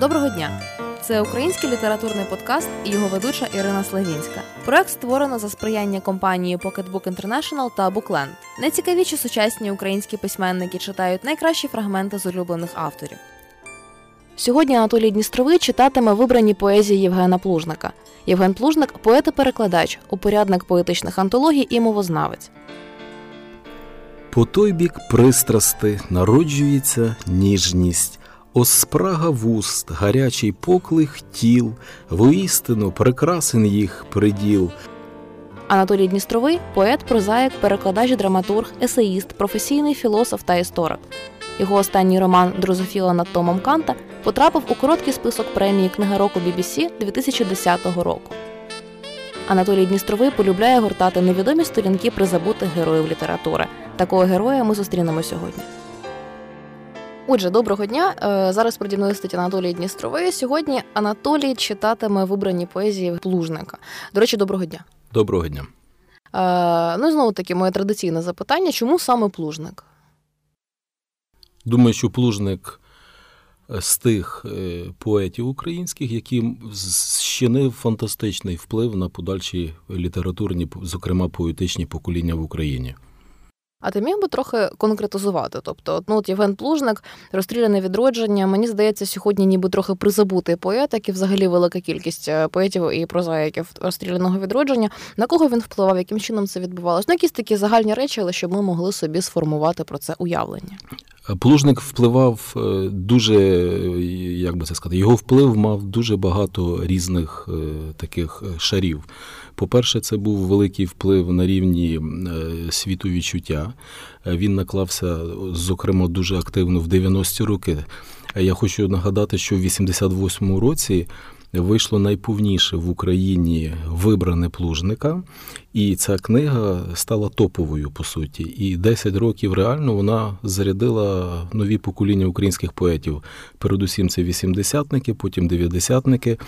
Доброго дня! Це український літературний подкаст і його ведуча Ірина Славінська. Проект створено за сприяння компанії Pocketbook International та Bookland. Найцікавіші сучасні українські письменники читають найкращі фрагменти з улюблених авторів. Сьогодні Анатолій Дністровий читатиме вибрані поезії Євгена Плужника. Євген Плужник поет і перекладач, упорядник поетичних антологій і мовознавець. По той бік пристрасти народжується ніжність, Оспрага вуст, гарячий поклих тіл, воістину прекрасен їх приділ. Анатолій Дністровий поет, прозаїк, перекладач, драматург, есеїст, професійний філософ та історик. Його останній роман Дрозофіла над Томом Канта потрапив у короткий список премії Книга року BBC 2010 року. Анатолій Дністровий полюбляє гортати невідомі сторінки призабутих героїв літератури. Такого героя ми зустрінемо сьогодні. Отже, доброго дня. Е, зараз переді мною стоїть Анатолій Дністровий. Сьогодні Анатолій читатиме вибрані поезії Плужника. До речі, доброго дня. Доброго дня. Е, ну і знову таки, моє традиційне запитання: чому саме плужник? Думаю, що плужник з тих е, поетів українських, які щинив фантастичний вплив на подальші літературні, зокрема поетичні покоління в Україні. А ти міг би трохи конкретизувати? Тобто, ну от Євген Плужник, розстріляне відродження. Мені здається, сьогодні ніби трохи призабутий поет, як і взагалі велика кількість е, поетів і прозаїків розстріляного відродження. На кого він впливав, яким чином це відбувалося? Ну, якісь такі загальні речі, але щоб ми могли собі сформувати про це уявлення. Плужник впливав е, дуже, як би це сказати, його вплив мав дуже багато різних е, таких шарів. По-перше, це був великий вплив на рівні е, світовідчуття. Е, він наклався, зокрема, дуже активно в 90-ті роки. Е, я хочу нагадати, що в 88-му році. Вийшло найповніше в Україні вибране плужника, і ця книга стала топовою по суті. І 10 років реально вона зарядила нові покоління українських поетів. Передусім, це вісімдесятники, потім дев'ятдесятники.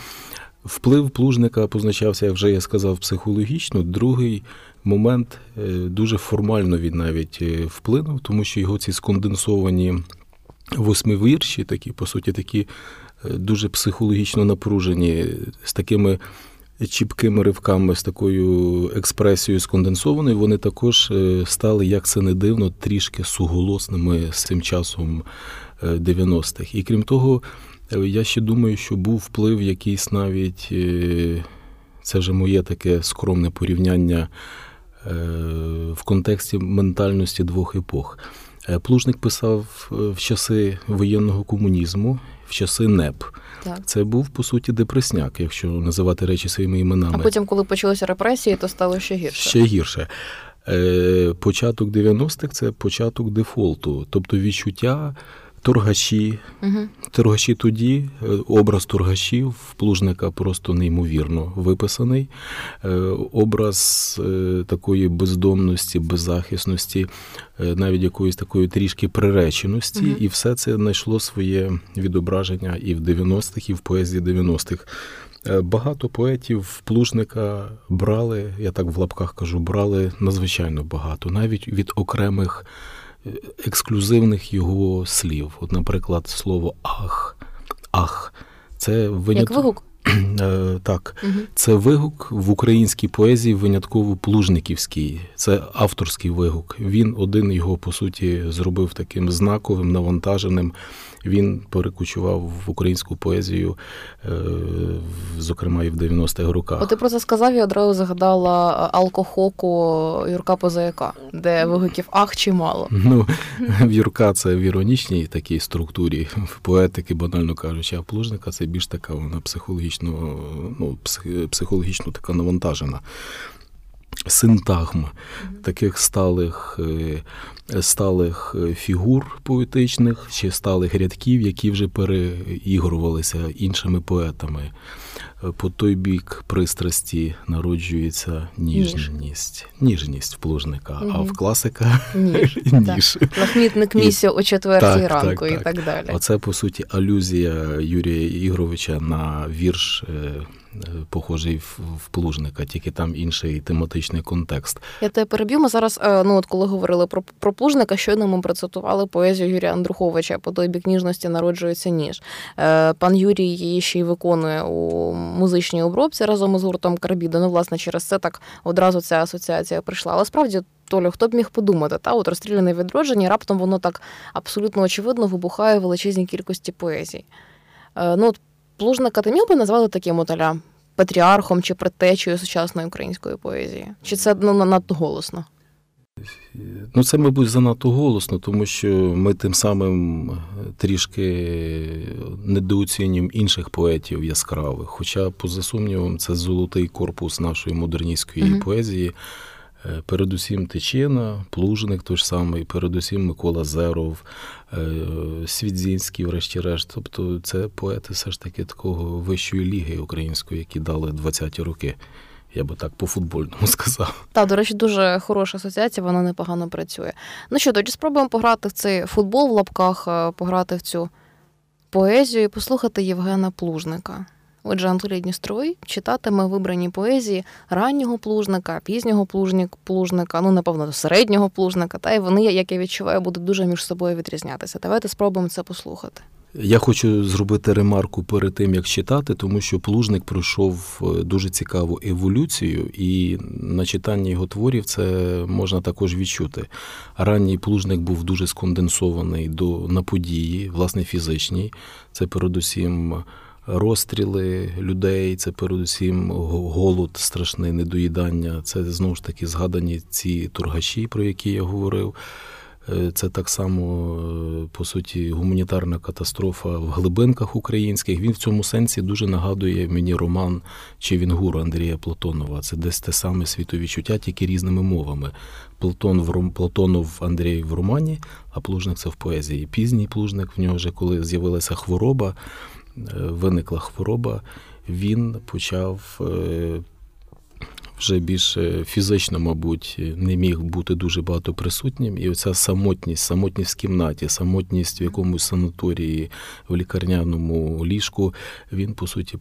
Вплив плужника позначався, як вже я сказав, психологічно. Другий момент е, дуже формально він навіть е, вплинув, тому що його ці сконденсовані восьмивірші, такі, по суті, такі е, дуже психологічно напружені, з такими чіпкими ривками, з такою експресією сконденсованою, вони також стали, як це не дивно, трішки суголосними з цим часом 90-х. І крім того. Я ще думаю, що був вплив якийсь навіть, е, це вже моє таке скромне порівняння е, в контексті ментальності двох епох. Е, Плужник писав в часи воєнного комунізму, в часи НЕП. Так. Це був по суті депресняк, якщо називати речі своїми іменами. А потім, коли почалися репресії, то стало ще гірше. Ще гірше. Початок 90-х це початок дефолту, тобто відчуття Торгаші. Угу. Торгаші тоді, е, образ торгашів плужника просто неймовірно виписаний. Е, образ е, такої бездомності, беззахисності, навіть якоїсь такої трішки приреченості, угу. і все це знайшло своє відображення і в 90-х, і в поезії 90-х. Багато поетів плужника брали, я так в лапках кажу, брали надзвичайно багато, навіть від окремих ексклюзивних його слів. От, наприклад, слово ах, ах, це винят... Як вигук? Е, так, угу. це вигук в українській поезії винятково плужниківський, це авторський вигук. Він один його по суті зробив таким знаковим, навантаженим він перекочував в українську поезію, е, зокрема і в 90-х роках. От ти про це сказав і одразу згадала алкохоку Юрка Позаяка, де вигуків ах чимало. Ну в Юрка це в іронічній такій структурі в поетики, банально кажучи, а плужника це більш така вона психологічно, ну психологічно така навантажена синтагм таких сталих е, сталих е, фігур поетичних чи сталих рядків, які вже переігрувалися іншими поетами. Е, по той бік пристрасті народжується ніжність, ніжність в плужника, угу. а в класика ніж. ніж. Лахмітник місію о четвертій так, ранку так, і так далі. Оце по суті алюзія Юрія Ігоровича на вірш похожий в плужника, тільки там інший тематичний контекст. Я тебе переб'ю. Ми зараз, е, ну от коли говорили про про плужника, щойно ми процитували поезію Юрія Андруховича по той бік ніжності народжується ніж. Е, пан Юрій її ще й виконує у музичній обробці разом із гуртом Карбідо. Ну, власне, через це так одразу ця асоціація прийшла. Але справді. Толю, хто б міг подумати, та от розстріляне відродження, раптом воно так абсолютно очевидно вибухає в величезній кількості поезій. Е, ну, от Плужника ти міг би назвати таким от аля патріархом чи предтечею сучасної української поезії? Чи це ну, надто голосно? Ну, це, мабуть, занадто голосно, тому що ми тим самим трішки недооцінюємо інших поетів яскравих. Хоча, поза сумнівом, це золотий корпус нашої модерністської mm поезії. Е, передусім Тичина, Плужник той ж самий, передусім Микола Зеров, е, Свідзінський, врешті-решт. Тобто це поети все ж таки такого вищої ліги української, які дали 20-ті роки. Я би так по футбольному сказав. Так, до речі, дуже хороша асоціація, вона непогано працює. Ну що, тоді спробуємо пограти в цей футбол в лапках, е, пограти в цю поезію і послухати Євгена Плужника. Отже, Анатолій Дністровий читатиме вибрані поезії раннього плужника, пізнього плужника, ну напевно, середнього плужника. Та й вони, як я відчуваю, будуть дуже між собою відрізнятися. Давайте спробуємо це послухати. Я хочу зробити ремарку перед тим, як читати, тому що плужник пройшов е, дуже цікаву еволюцію, і на читанні його творів це можна також відчути. Ранній плужник був дуже сконденсований до на події, власне, фізичній. Це передусім розстріли людей, це передусім голод, страшне недоїдання. Це знову ж таки згадані ці тургаші, про які я говорив. Е, це так само, е, по суті, гуманітарна катастрофа в глибинках українських. Він в цьому сенсі дуже нагадує мені роман Чевінгура Андрія Платонова. Це десь те саме світовідчуття, тільки різними мовами. Платон в Платонов Андрій в романі, а плужник це в поезії. Пізній плужник в нього вже коли з'явилася хвороба. Е, виникла хвороба, він почав е, вже більше фізично, мабуть, не міг бути дуже багато присутнім. І оця самотність, самотність в кімнаті, самотність в якомусь санаторії, в лікарняному ліжку, він, по суті,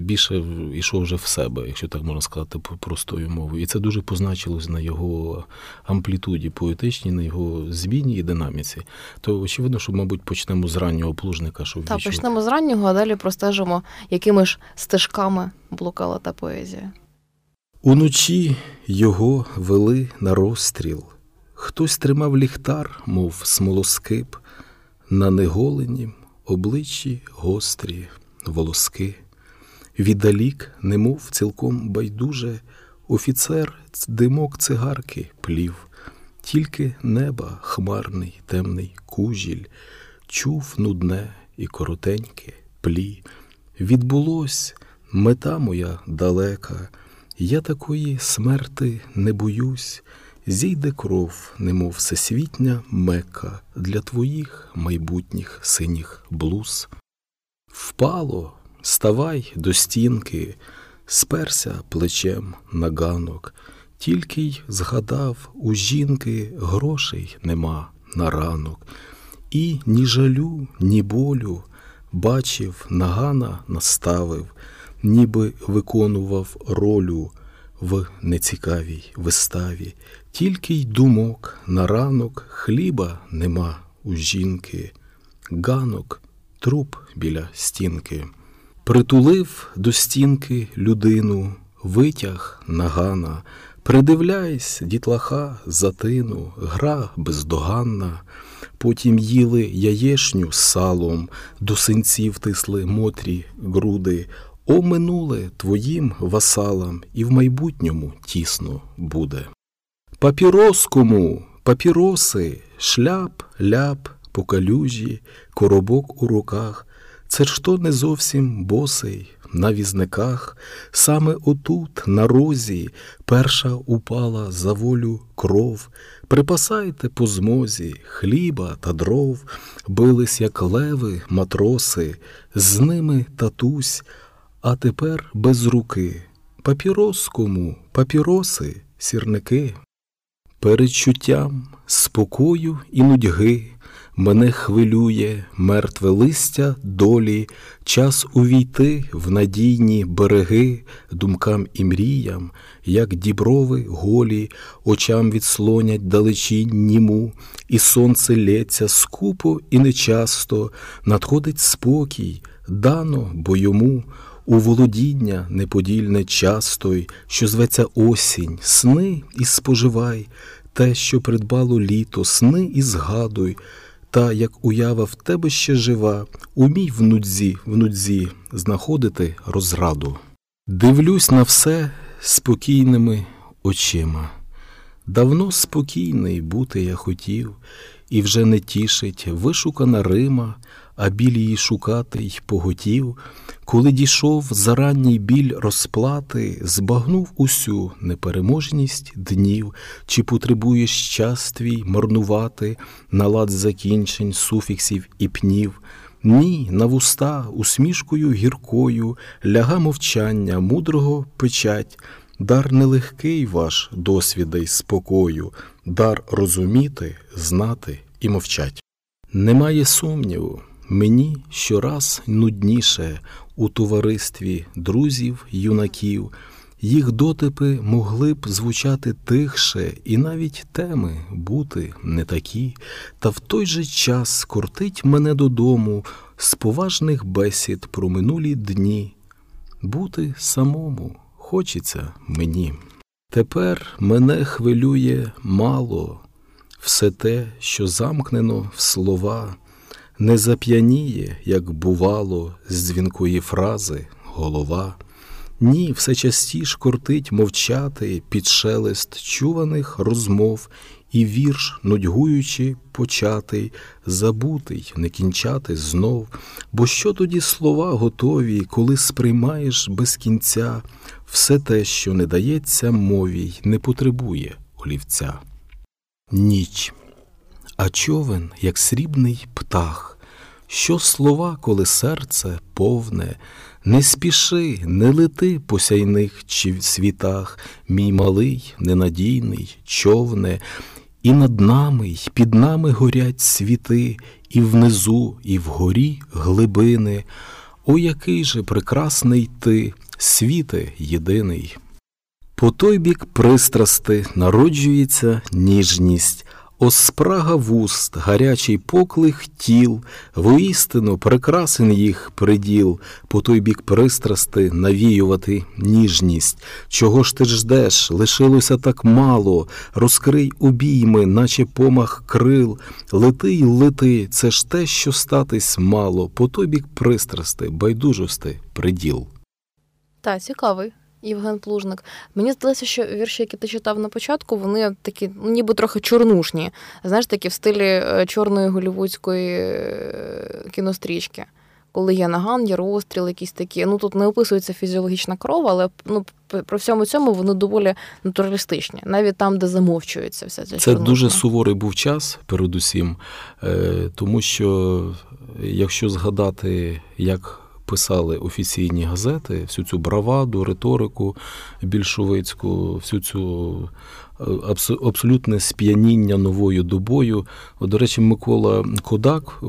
більше йшов вже в себе, якщо так можна сказати, простою мовою. І це дуже позначилось на його амплітуді поетичній, на його зміні і динаміці. То очевидно, що, мабуть, почнемо з раннього плужника. Щоб Так, почнемо з раннього, а далі простежимо, якими ж стежками блукала та поезія. Уночі його вели на розстріл, хтось тримав ліхтар, мов смолоскип, на неголенім обличчі гострі волоски. Віддалік, немов цілком байдуже, офіцер димок цигарки плів, тільки неба хмарний, темний кужіль, чув нудне і коротеньке плі. Відбулось мета моя далека. Я такої смерти не боюсь, зійде кров, немов всесвітня мека для твоїх майбутніх синіх блуз. Впало, ставай до стінки, сперся плечем на ганок, тільки й згадав, у жінки грошей нема на ранок, і ні жалю, ні болю бачив, нагана наставив ніби виконував ролю в нецікавій виставі, тільки й думок на ранок хліба нема у жінки, ганок, труп біля стінки. Притулив до стінки людину, витяг нагана, придивляйсь, дітлаха, затину, гра бездоганна. Потім їли яєшню з салом, до синців тисли мотрі груди, о минуле твоїм васалам і в майбутньому тісно буде. Папіроскому, папіроси, шляп, ляп, по калюжі, коробок у руках, це ж то не зовсім босий на візниках, саме отут, на розі, перша упала за волю кров. Припасайте по змозі хліба та дров, бились, як леви, матроси, з ними татусь а тепер без руки. Папірос кому, папіроси, сірники. Передчуттям, спокою і нудьги Мене хвилює мертве листя долі, час увійти в надійні береги, думкам і мріям, як діброви голі, очам відслонять далечінь німу, і сонце лється скупо і нечасто, надходить спокій, дано бо йому. У володіння неподільне частой, що зветься осінь, сни і споживай, те, що придбало літо, сни і згадуй, та як уява в тебе ще жива, умій в нудзі, в нудзі знаходити розраду. Дивлюсь на все спокійними очима. Давно спокійний бути я хотів, і вже не тішить вишукана Рима, а біль її шукати й поготів, коли дійшов заранній біль розплати, збагнув усю непереможність днів, чи потребуєш час твій марнувати на лад закінчень, суфіксів і пнів. Ні, на вуста усмішкою гіркою ляга мовчання, мудрого печать, дар нелегкий ваш досвіда й спокою, дар розуміти, знати і мовчать. Немає сумніву, мені щораз нудніше у товаристві друзів, юнаків, їх дотипи могли б звучати тихше, і навіть теми бути не такі, та в той же час кортить мене додому з поважних бесід про минулі дні. Бути самому хочеться мені. Тепер мене хвилює мало все те, що замкнено в слова, не зап'яніє, як бувало, з дзвінкої фрази голова. Ні, все частіш кортить мовчати під шелест чуваних розмов, і вірш, нудьгуючи, початий, забутий, не кінчати знов. Бо що тоді слова готові, коли сприймаєш без кінця все те, що не дається мові, не потребує олівця. Ніч, а човен, як срібний птах, що слова, коли серце повне, не спіши, не лети по сяйних чи світах, мій малий, ненадійний, човне, і над нами, й під нами горять світи, і внизу, і вгорі глибини. О, який же прекрасний ти, світе єдиний! По той бік пристрасти народжується ніжність, Оспрага вуст, гарячий поклих тіл, воістину прекрасен їх приділ, по той бік пристрасти навіювати ніжність. Чого ж ти ждеш? Лишилося так мало, розкрий обійми, наче помах крил, лети й лети, це ж те, що статись мало, по той бік пристрасти, байдужости, приділ. Та, цікавий. Євген Плужник. Мені здалося, що вірші, які ти читав на початку, вони такі, ну, ніби трохи чорнушні. Знаєш, такі в стилі е, чорної голівудської е, кінострічки. Коли є наган, є розстріл, якісь такі. Ну тут не описується фізіологічна кров, але ну про всьому цьому вони доволі натуралістичні, навіть там, де замовчується вся ця Це чорнуха. дуже суворий був час, передусім, е, тому що якщо згадати, як писали офіційні газети, всю цю браваду, риторику більшовицьку, всю цю е, абсолютне сп'яніння новою добою. До речі, Микола Кодак,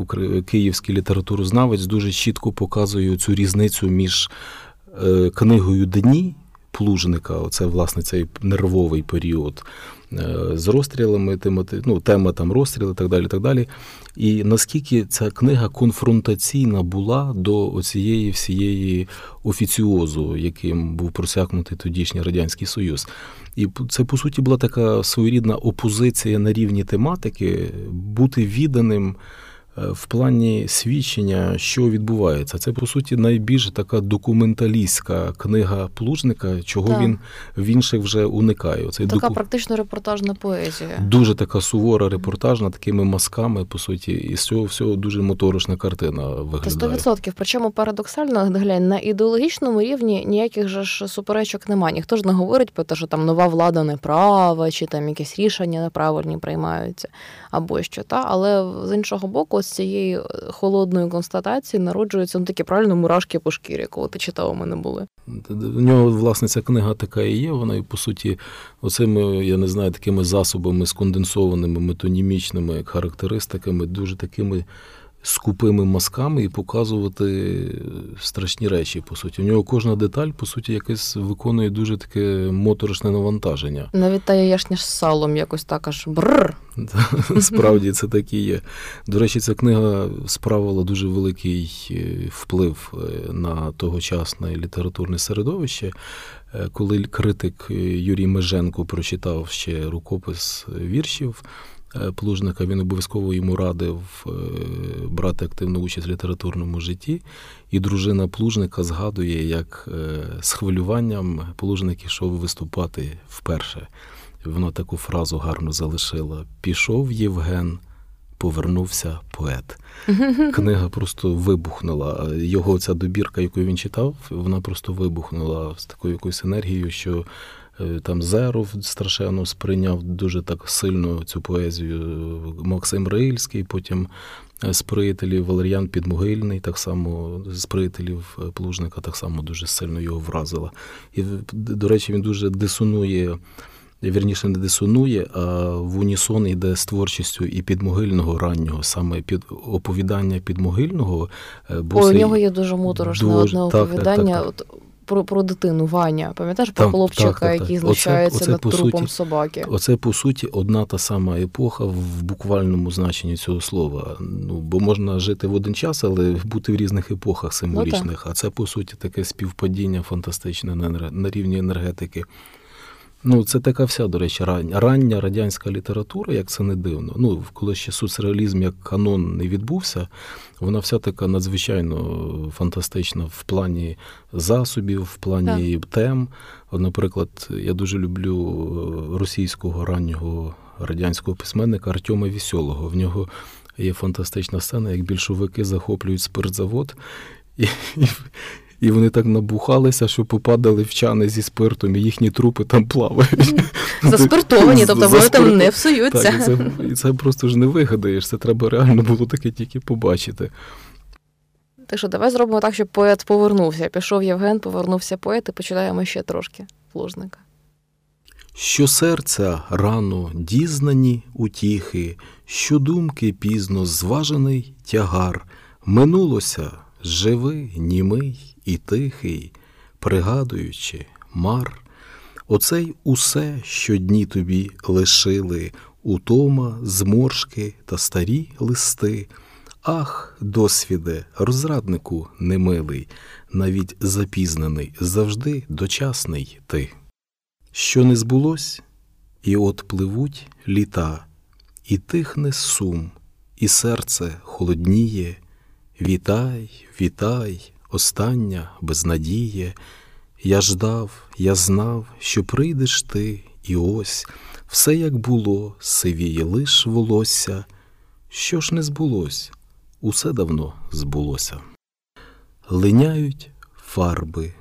київський літературознавець, дуже чітко показує цю різницю між е, книгою Дні. Плужника, оце власне цей нервовий період е, з розстрілами, ну, тема там розстріли так далі. так далі. І наскільки ця книга конфронтаційна була до цієї всієї офіціозу, яким був просякнутий тодішній Радянський Союз. І це, по суті, була така своєрідна опозиція на рівні тематики, бути відданим. Е, в плані свідчення, що відбувається, це по суті найбільш така документалістська книга плужника, чого так. він в інших вже уникає. Оцей така доку... практично репортажна поезія. Дуже така сувора репортажна, такими мазками, по суті, і з цього всього дуже моторошна картина виглядає. Та 100%. Причому парадоксально глянь, на ідеологічному рівні ніяких же ж суперечок немає. Ніхто ж не говорить про те, що там нова влада неправа, чи там якісь рішення неправильні приймаються або що та, але з іншого боку з цієї е, холодної констатації народжуються ну, такі правильно мурашки по шкірі, коли ти читав, у мене були. У нього, власне, ця книга така і є. Вона, і по суті, оцими, я не знаю, такими засобами сконденсованими, метонімічними характеристиками, дуже такими скупими мазками і показувати страшні речі. По суті, у нього кожна деталь, по суті, якесь виконує дуже таке моторошне навантаження. Навіть та яєшня з салом якось так аж бррр. Справді це так і є. До речі, ця книга справила дуже великий е, вплив е, на тогочасне літературне середовище. Е, коли критик Юрій Меженко прочитав ще рукопис віршів. Е, плужника, він обов'язково йому радив е, брати активну участь в літературному житті. І дружина плужника згадує, як е, з хвилюванням плужник ішов виступати вперше. Вона таку фразу гарно залишила: Пішов Євген. Повернувся поет. Книга просто вибухнула. Його ця добірка, яку він читав, вона просто вибухнула з такою якоюсь енергією, що там Зеров страшенно сприйняв дуже так сильно цю поезію. Максим Рильський, потім з е, приятелів Валеріан Підмогильний, так само з приятелів е, Плужника, так само дуже сильно його вразила. І, до речі, він дуже дисонує. Вірніше не дисонує, а в унісон йде з творчістю і підмогильного раннього, саме під оповідання підмогильного. Бо у нього є дуже моторошне одне оповідання. Так, так, так про про дитину Ваня. Пам'ятаєш про хлопчика, так, який знущається над трупом суті, собаки? Оце по суті одна та сама епоха в буквальному значенні цього слова. Ну бо можна жити в один час, але бути в різних епохах символічних. Ну, а це по суті таке співпадіння фантастичне на, на рівні енергетики. Ну, це така вся, до речі, рання рання радянська література, як це не дивно. Ну, коли ще соцреалізм як канон не відбувся, вона вся така надзвичайно фантастична в плані засобів, в плані так. тем. От, Наприклад, я дуже люблю е, російського раннього радянського письменника Артема Вісьолого. В нього є фантастична сцена, як більшовики захоплюють спиртзавод. І, і, і вони так набухалися, що попадали в чани зі спиртом, і їхні трупи там плавають. Заспиртовані, тобто вони там не всуються. Так, і це, і це просто ж не вигадаєш. Це треба реально було таке тільки побачити. Так що давай зробимо так, щоб поет повернувся. Пішов Євген, повернувся поет, і починаємо ще трошки плужника. Що серця рано дізнані утіхи, що думки пізно зважений тягар, минулося живий, німий і тихий, пригадуючи мар, оцей усе, що дні тобі лишили, утома, зморшки та старі листи. Ах, досвіде, розраднику немилий, навіть запізнений, завжди дочасний ти. Що не збулось, і от пливуть літа, і тихне сум, і серце холодніє. Вітай, вітай, остання безнадіє, я ждав, я знав, що прийдеш ти, і ось все як було, сивіє лиш волосся. Що ж не збулось, усе давно збулося. Линяють фарби,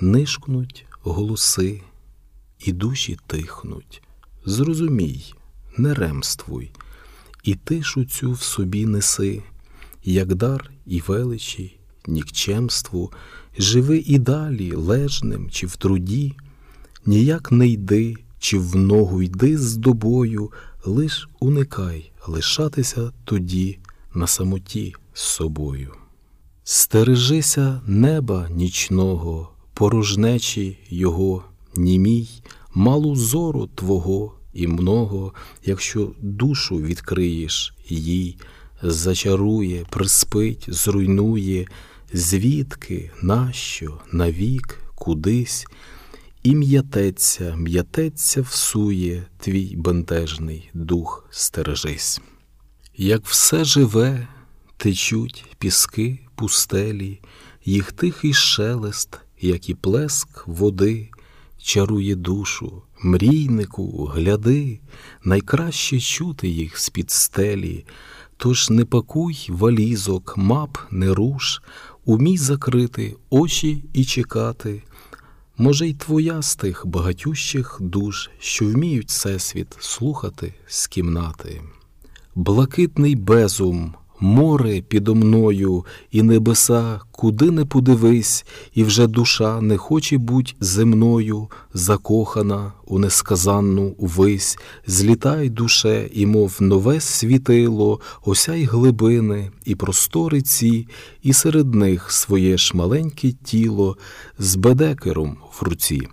нишкнуть голоси, і душі тихнуть. Зрозумій, не ремствуй, і тишу цю в собі неси, як дар і величі, нікчемству, живи і далі лежним чи в труді, ніяк не йди, чи в ногу йди з добою, лиш уникай лишатися тоді на самоті з собою. Стережися неба нічного, порожнечі його, німій, малу зору Твого і много, якщо душу відкриєш їй, зачарує, приспить, зруйнує, звідки, нащо, навік, кудись, і м'ятеться, м'ятеться всує твій бентежний дух стережись. Як все живе, течуть піски пустелі, їх тихий шелест, як і плеск води, чарує душу, мрійнику, гляди, найкраще чути їх з-під стелі, тож не пакуй валізок, мап не руш, умій закрити очі і чекати. Може, й твоя з тих багатющих душ, що вміють всесвіт слухати з кімнати. Блакитний безум море підо мною, і небеса, куди не подивись, і вже душа не хоче буть земною, закохана у несказанну увись, злітай душе, і мов нове світило, осяй глибини, і простори ці, і серед них своє ж маленьке тіло з бедекером в руці.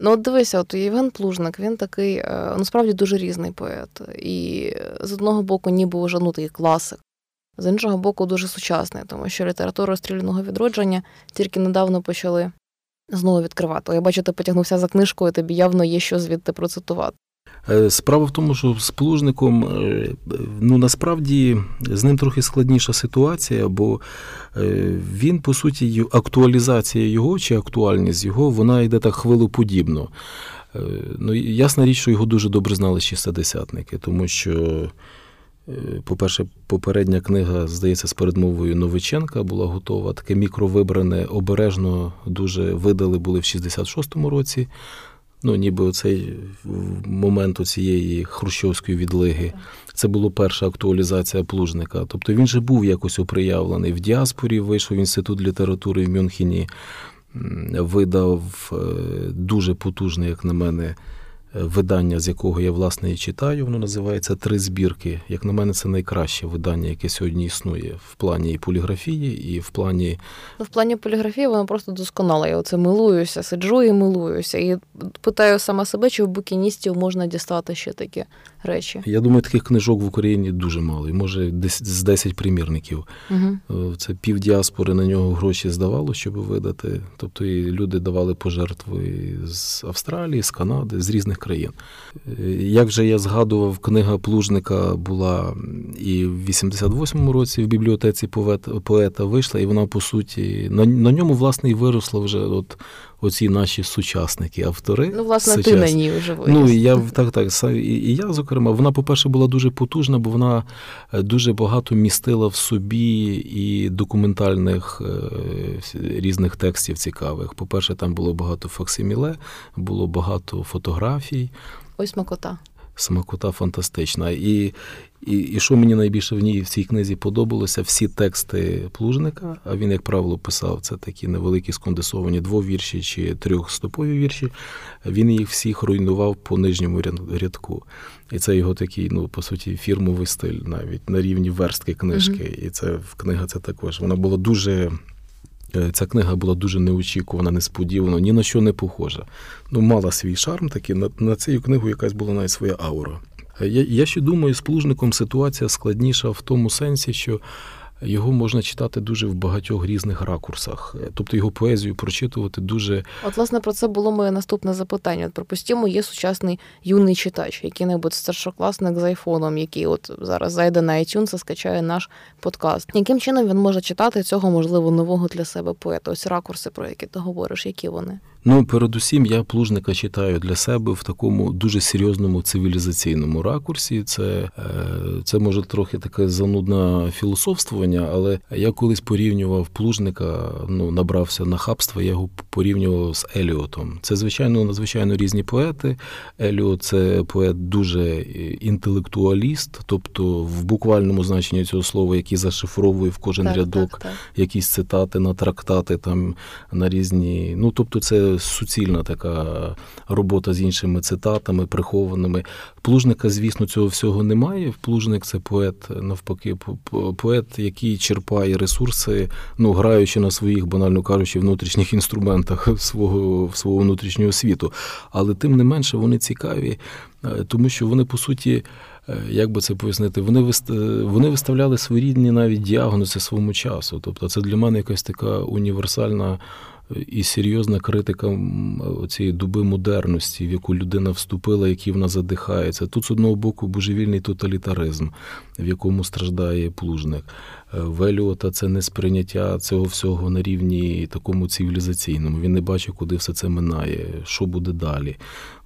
Ну, от дивися, от Євген Плужник, він такий е, насправді дуже різний поет. І з одного боку, ніби вже ну, такий класик, з іншого боку, дуже сучасний, тому що літературу стріляного відродження тільки недавно почали знову відкривати. Я бачу, ти потягнувся за книжкою, тобі явно є що звідти процитувати. Е, справа в тому, що з плужником е, ну насправді з ним трохи складніша ситуація, бо е, він, по суті, актуалізація його чи актуальність його, вона йде так хвилоподібно. Ну, Ясна річ, що його дуже добре знали шістдесятники, тому що, по-перше, попередня книга, здається, з передмовою Новиченка була готова. Таке мікровибране, обережно дуже видали були в 66-му році ну ніби цей момент цієї хрущовської відлиги. Це була перша актуалізація плужника. Тобто він же був якось оприявлений в діаспорі, вийшов інститут літератури в Мюнхені, видав е, дуже потужний, як на мене, видання, з якого я власне і читаю. Воно називається Три збірки. Як на мене, це найкраще видання, яке сьогодні існує в плані і поліграфії, і в плані. Ну, в плані поліграфії воно просто досконале. Я оце милуюся, сиджу і милуюся. І питаю сама себе, чи в букіністів можна дістати ще такі речі. Я думаю, таких книжок в Україні дуже мало. І може з 10 примірників. Угу. Це пів діаспори на нього гроші здавало, щоб видати. Тобто і люди давали пожертви з Австралії, з Канади, з різних країн. Як вже я згадував, книга Плужника була і в 88-му році в бібліотеці поета вийшла, і вона по суті на на ньому власне і виросла вже от оці наші сучасники, автори. Ну, власне, сучасні. ти на ній вже виріс. Ну я так, так і, і я, зокрема, вона, по-перше, була дуже потужна, бо вона е, дуже багато містила в собі і документальних е, різних текстів цікавих. По-перше, там було багато факсиміле, було багато фотографій. Ось макота смакота фантастична. І і, і що мені найбільше в ній в цій книзі подобалося, всі тексти плужника, а він, як правило, писав це такі невеликі сконденсовані двовірші чи трьохстопові вірші. Він їх всіх руйнував по нижньому рядку. І це його такий, ну по суті, фірмовий стиль, навіть на рівні верстки книжки. Mm-hmm. І це книга це також. Вона була дуже. Е, ця книга була дуже неочікувана, несподівана, ні на що не похожа. Ну, мала свій шарм такий, на, на цю книгу якась була навіть своя аура. Е, я я ще думаю, з плужником ситуація складніша в тому сенсі, що його можна читати дуже в багатьох різних ракурсах, тобто його поезію прочитувати дуже. От, власне, про це було моє наступне запитання. От, Припустімо, є сучасний юний читач, який-небудь старшокласник з айфоном, який от зараз зайде на iTunes і скачає наш подкаст. Яким чином він може читати цього можливо нового для себе поета? Ось ракурси, про які ти говориш, які вони? Ну, передусім, я плужника читаю для себе в такому дуже серйозному цивілізаційному ракурсі. Це е, це може трохи таке занудне філософствування, але я колись порівнював плужника, ну набрався на хабство, я його порівнював з Еліотом. Це звичайно надзвичайно різні поети. Еліот це поет дуже інтелектуаліст, тобто в буквальному значенні цього слова, який зашифровує в кожен так, рядок так, так. якісь цитати на трактати, там на різні. Ну тобто, це суцільна така робота з іншими цитатами, прихованими. Плужника, звісно, цього всього немає. Плужник це поет, навпаки, поет, який черпає ресурси, ну граючи на своїх, банально кажучи, внутрішніх інструментах свого свого внутрішнього світу. Але тим не менше вони цікаві, е, тому що вони по суті. Е, як би це пояснити, вони вони виставляли своєрідні навіть діагнози своєму часу. Тобто, це для мене якась така універсальна і серйозна критика цієї доби модерності, в яку людина вступила, який вона задихається. Тут з одного боку божевільний тоталітаризм, в якому страждає плужник. Е, в Еліота це несприйняття цього всього на рівні такому цивілізаційному. Він не бачить, куди все це минає, що буде далі.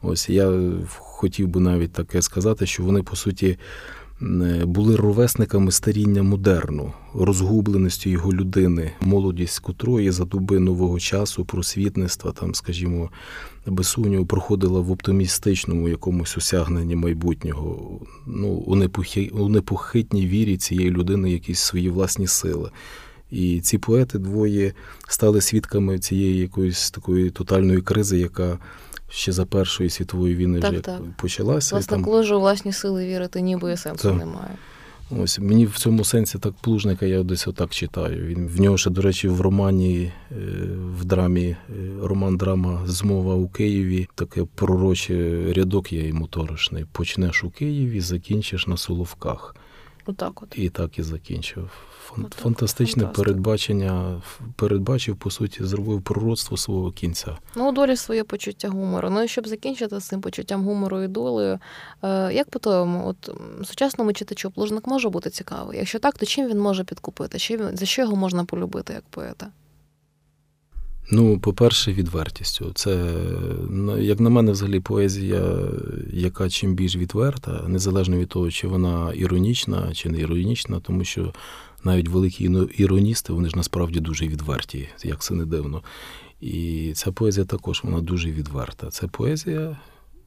Ось я хотів би навіть таке сказати, що вони по суті були ровесниками старіння модерну, розгубленістю його людини, молодість котрої за доби нового часу, просвітництва, там, скажімо, без сумніву, проходила в оптимістичному якомусь осягненні майбутнього, ну, у непохитній вірі цієї людини якісь свої власні сили. І ці поети двоє стали свідками цієї якоїсь такої тотальної кризи, яка ще за Першої світової війни так, вже так. почалася. Власне, там... коли ж у власні сили вірити, ніби сенсу Так. немає. Ось мені в цьому сенсі так плужника, я десь отак читаю. Він в нього ще, до речі, в романі, е, в драмі, е, роман драма Змова у Києві. Таке пророче рядок є і моторошний. Почнеш у Києві, закінчиш на Соловках. Отак от. І так і закінчив. Фан- Фантастичне фантастика. передбачення. Передбачив, по суті, зробив пророцтво свого кінця. Ну, долі своє почуття гумору. Ну і щоб закінчити з цим почуттям гумору і долею, е, як по-твоєму, от сучасному читачу плужник може бути цікавий? Якщо так, то чим він може підкупити? Чим за що його можна полюбити як поета? Ну, по-перше, відвертістю. Це, ну, як на мене, взагалі поезія, яка чим більш відверта, незалежно від того, чи вона іронічна, чи не іронічна, тому що навіть великі іроністи, вони ж насправді дуже відверті, як це не дивно. І ця поезія також вона дуже відверта. Це поезія,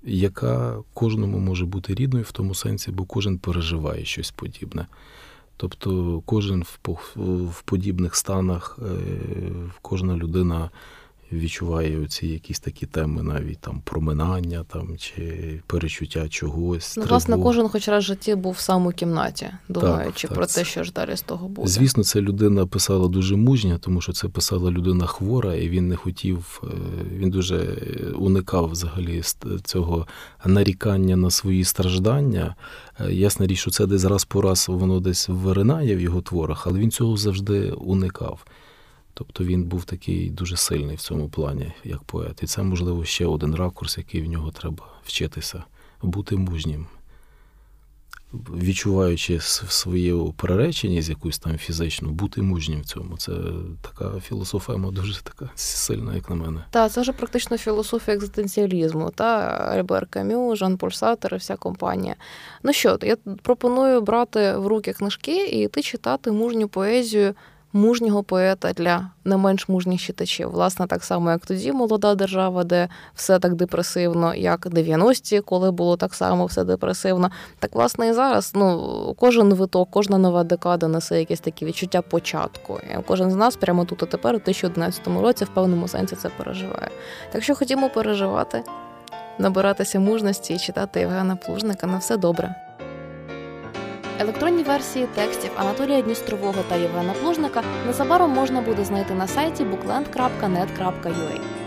яка кожному може бути рідною в тому сенсі, бо кожен переживає щось подібне. Тобто кожен в, подібних станах, е, кожна людина відчуває ці якісь такі теми, навіть там проминання там, чи перечуття чогось. Ну, власне, кожен хоч раз в житті був сам у кімнаті, думаючи так, про це- те, що ж далі з того буде. Звісно, це людина писала дуже мужня, тому що це писала людина хвора, і він не хотів, е, він дуже е, уникав взагалі цього нарікання на свої страждання. Е, Ясна річ, що це десь раз по раз воно десь виринає в його творах, але він цього завжди уникав. Тобто він був такий дуже сильний в цьому плані, як поет. І це, можливо, ще один ракурс, який в нього треба вчитися бути мужнім відчуваючи свою приреченість якусь там фізичну, бути мужнім в цьому. Це така філософема дуже така сильна, як на мене. Та це вже практично філософія екзистенціалізму, та Альбер Камю, Жан Поль Сартер і вся компанія. Ну що, я пропоную брати в руки книжки і йти читати мужню поезію мужнього поета для не менш мужніх читачів. Власне, так само, як тоді молода держава, де все так депресивно, як 90-ті, коли було так само все депресивно. Так, власне, і зараз ну, кожен виток, кожна нова декада несе якесь таке відчуття початку. І кожен з нас прямо тут і тепер, у 2011 році, в певному сенсі це переживає. Так що хотімо переживати, набиратися мужності і читати Євгена Плужника на все добре. Електронні версії текстів Анатолія Дністрового та Євгена Плужника незабаром можна буде знайти на сайті bookland.net.ua.